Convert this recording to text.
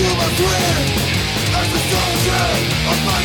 to my win as a soldier of my